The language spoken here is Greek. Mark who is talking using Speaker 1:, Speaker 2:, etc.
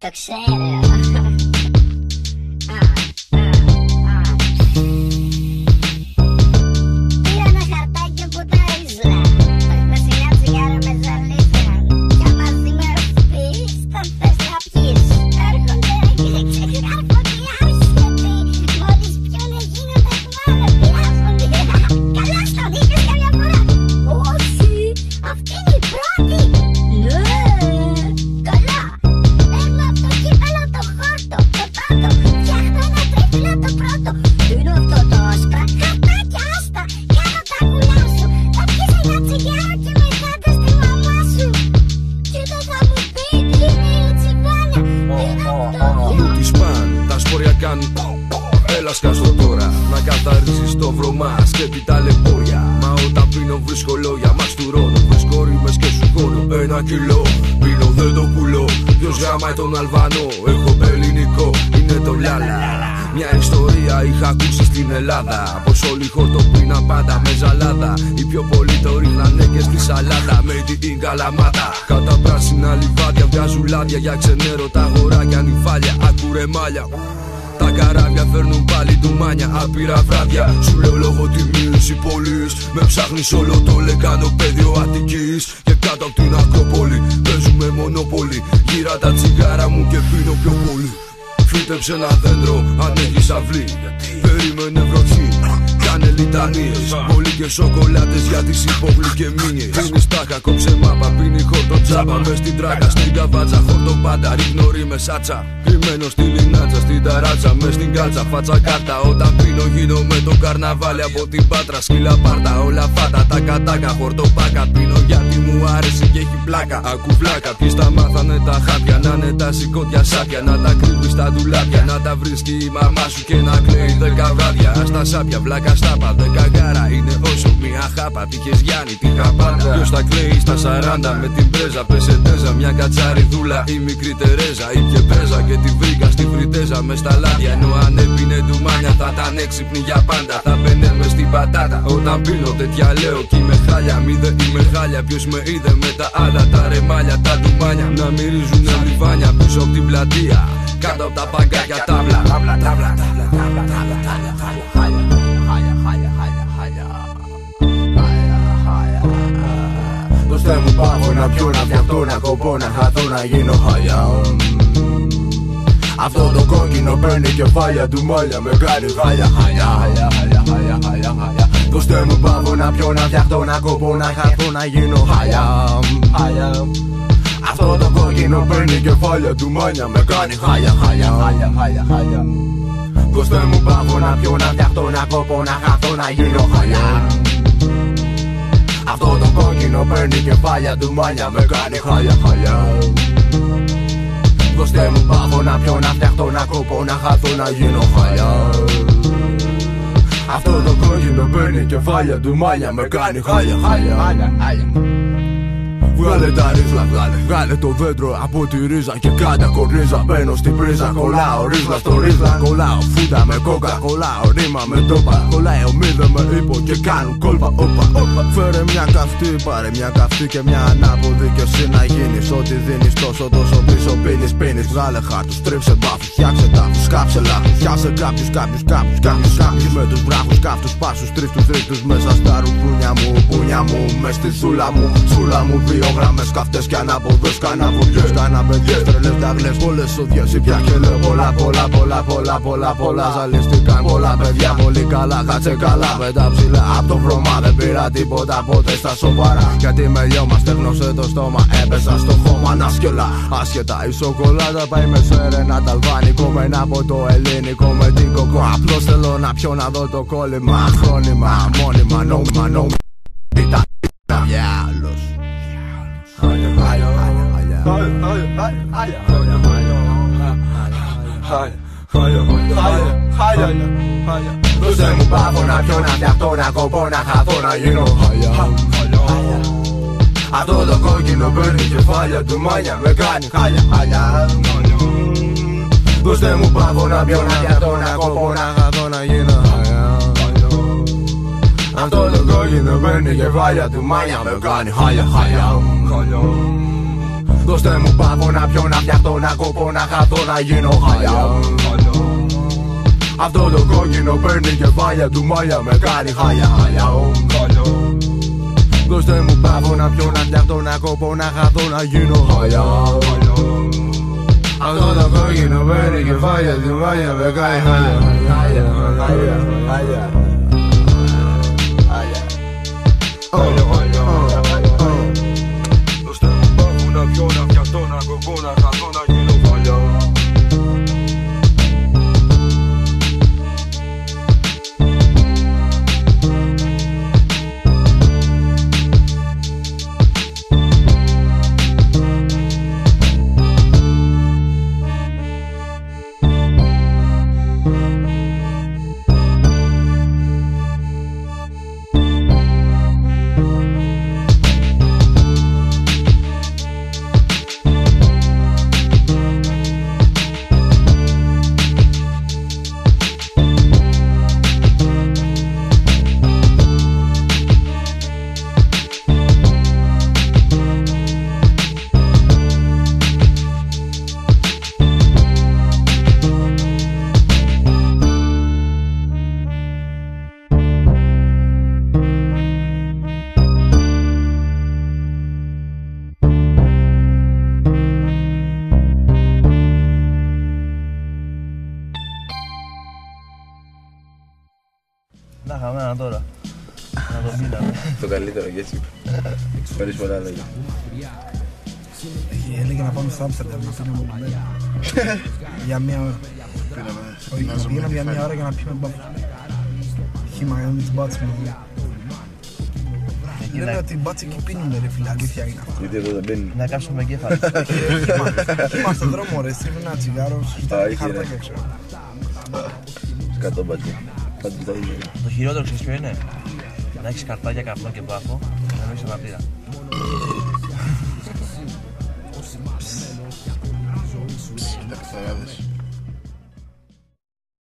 Speaker 1: Το ξέρω. τσιγάρο και μετά τα στη μαμά σου. Και δεν θα μου πει τι είναι η τσιγκάνια. Τι είναι αυτό.
Speaker 2: Μου τη σπαν, τα σπόρια κάνουν Έλα σκάσω τώρα να καθαρίζεις το βρωμά και την ταλαιπώρια Μα όταν πίνω βρίσκω λόγια, μαστουρώνω Βρίσκω ρήμες και σου χώνω ένα κιλό Πίνω δεν το πουλώ, ποιος γάμαει τον Αλβανό Έχω ελληνικό, είναι το λάλα μια ιστορία είχα ακούσει στην Ελλάδα. Πως όλοι χορτοπίναν πάντα με ζαλάδα. Οι πιο πολλοί το ρίχνανε και στη σαλάτα. Με την καλαμάτα Κατά πράσινα λιβάδια βγάζουν λάδια Για ξενέρο τα αγοράκια νυφάλια Ακούρε μάλια. Τα καράβια φέρνουν πάλι ντουμάνια. Άπειρα βράδια. Σου λέω λόγω τιμής οι πόλεις Με ψάχνεις όλο το λεκάνο πεδίο Αττικής. Και κάτω από την Ακρόπολη Παίζουμε μονοπόλη Γύρα τα τσιγάρα μου και πίνω πιο πολύ Φύτεψε ένα δέντρο αν έχεις αυλή. Περίμενε βροχή Κάνε λιτανίες Πολύ και σοκολάτες για τις υπογλυκαιμίνες Πίνεις τάχα κόψε μάπα Πίνει χόρτο τζάμπα. Μες στην τράκα στην καβάτσα Χόρτο πάντα ρίχνω ρήμες σάτσα. Κρυμμένο στη λινάτσα Στην ταράτσα μες στην κάτσα Φάτσα κάρτα Όταν πίνω γίνομαι το καρναβάλι Από την πάτρα. Σκύλα πάρτα Όλα φάτα τα κατάκα Χορτοπάκα Πίνω γιατί μου άρεσε και έχει πλάκα. Ακουβλάκα Ποιοι τα μάθανε τα χάπια. Να είναι τα σηκώτια σάπια Να τα κρύβεις στα ντουλάπια. Να τα βρίσκει η μαμά σου και να κλαίει δέκα βράδια. Στα σάπια βλάκα στάπα Δέκα γάρα είναι όσο μια χάπα Τύχες Γιάννη τι χαπάντα Ποιος τα κλαίει στα σαράντα Με την πρέζα πέσε τέζα Μια κατσαριδούλα η μικρή Τερέζα Ήπια πρέζα και τη βρήκα στη φρυτέζα Με στα λάδια ενώ αν έπινε ντουμάνια Θα ήταν έξυπνη για πάντα Θα μπαινε με στην πατάτα Όταν πίνω τέτοια λέω κι είμαι χάλια Μη δεν είμαι χάλια ποιος με είδε με τα άλλα Τα ρεμάλια τα ντουμάνια Να μυρίζουν λιβάνια πίσω από την πλατεία Κάτω από τα παγκάκια τάβλα Τάβλα, τάβλα, τάβλα, τάβλα, τάβλα, τάβλα, τάβλα, χάλια, χάλια,
Speaker 3: Δώστε μου πάγω να πιω, να φτιαχτώ, να κοπώ, να χαθώ, να γίνω χάλια. Αυτό το κόκκινο παίρνει κεφάλια του μάλια Με κάνει χάλια, χάλια, χάλια, χάλια, χάλια, χάλια, χάλια Δώστε μου πάγω να πιω, να φτιαχτώ, να κοπώ, να χαθώ, να γίνω χάλια. Χάλια. Αυτό το κόκκινο παίρνει κεφάλια του μάλια Με κάνει χάλια, χάλια, χάλια, χάλια, χάλια Δώστε μου πάγω να πιω, να φτιαχτώ, να κοπώ, να χαθώ, να γίνω χάλια αυτό το κόκκινο παίρνει κεφάλια του μάλια Με κάνει χάλια χάλια. Δώστε μου πάγω να πιω, να φτιαχτώ, να κοπώ, να χαθώ, να γίνω χάλια. Αυτό το κόκκινο παίρνει κεφάλια του μάλια Με κάνει χάλια χάλια Βγάλε τα ρίζλα, βγάλε, βγάλε το δέντρο από τη ρίζα και κάντα κορνίζα Μπαίνω στην πρίζα, κολλάω ρίζλα στο ρίζλα Κολλάω φούτα με κόκα, κολλάω ρήμα με τόπα Κολλάει ο μύδε με ύπο και κάνουν κόλπα. Όπα, όπα. Φέρε μια καυτή, πάρε μια καυτή και μια ανάποδη. Και εσύ να γίνεις ό,τι δίνεις. Τόσο τόσο πίσω πίνεις πίνεις. Βγάλε χάρτους, τρίψε μπάφους, φτιάξε τάφους, σκάψε λάθους Φτιάξε κάποιους, κάποιους, κάποιους, κάποιους, κάποιους Με τους βράχους, καυτούς, πάσους, τρίφτους, ρίχτους Μέσα στα ρουκούνια μου, πούνια μου Μες στη σούλα μου, σούλα μου δύο γραμμές καυτές κι ανάποδες Κάνα βουδιές, κάνα παιδιές, τρελές ταγλές Πολλές ουδιές, ήπια και λέω πολλά πολλά πολλά πολλά πολλά πολλά. Ζαλίστηκαν πολλά παιδιά πολύ καλά, κάτσε καλά. Με τα ψηλά απ' το βρωμά δεν πήρα τίποτα ποτέ στα σοβαρά. Γιατί με λιώμα στέγνωσε το στόμα, έπεσα στο χώμα να σκελά Άσχετα η σοκολάτα πάει με σερένα. Ταλβάνικο Με ένα από το ελληνικό με την κοκό. Απλώς θέλω να πιω να δω το κόλλημα. Χρόνιμα, μόνιμα, νόμιμα, νόμιμα Δώστε μου πάγω να πιω, να φτιαχτώ, να κοπώ, να χαθώ, να γίνω χάλια Αυτό το κόκκινο παίρνει κεφάλια του μάλια Με κάνει χάλια, χάλια Δώστε μου πάγω να πιω, να φτιαχτώ, να κοπώ, να χαθώ, να γίνω χάλια Αυτό το κόκκινο παίρνει κεφάλια του μάλια Με κάνει χάλια, χάλια Δώστε μου πάγο να πιω, να φτιαχτώ, να κοπώ, να χαθώ, να γίνω χαλιά. Αυτό το κόκκινο παίρνει κεφάλια του μάλια με κάνει χάλια χάλια Δώστε μου πάγο να πιω, να φτιαχτώ, να κοπώ, να χαθώ, να γίνω χαλιά. Αυτό το κόκκινο παίρνει κεφάλια του μάλια με κάνει χάλια χάλια χάλια χάλια
Speaker 2: πάγου να πιω, να φτιαχτώ, να κοπώ, να χαθώ,
Speaker 4: τώρα. Να τον πίναμε.
Speaker 5: Το καλύτερο και έτσι. Χωρίς πολλά λόγια.
Speaker 6: Έλεγε να πάμε στο Άμστερνταμ να πίνουμε όλη μέρα. Για μία ώρα. Όχι, να πήγαμε για μία ώρα για να πιούμε μπάφο. Χήμα με τις μπάτσες μου. Λένε ότι οι μπάτσες εκεί πίνουνε ρε φίλε, αλήθεια είναι αυτό.
Speaker 5: Γιατί εδώ δεν μπαίνει.
Speaker 4: Να κάψουμε εγκέφαλο.
Speaker 6: Χήμα στον δρόμο ρε, στρίβει ένα τσιγάρο, σου
Speaker 5: Α,
Speaker 6: στέλνει
Speaker 5: είχε, ρε.
Speaker 6: χαρτάκια ξέρω.
Speaker 5: Σκατό μπατζέ. Πάντα τα ίδια.
Speaker 4: Το χειρότερο ξέρεις ποιο είναι; Να έχεις καρτάκια, καπνό και μπάφο και να μην είσαι αναπτήρα.
Speaker 7: Ταξαράδες.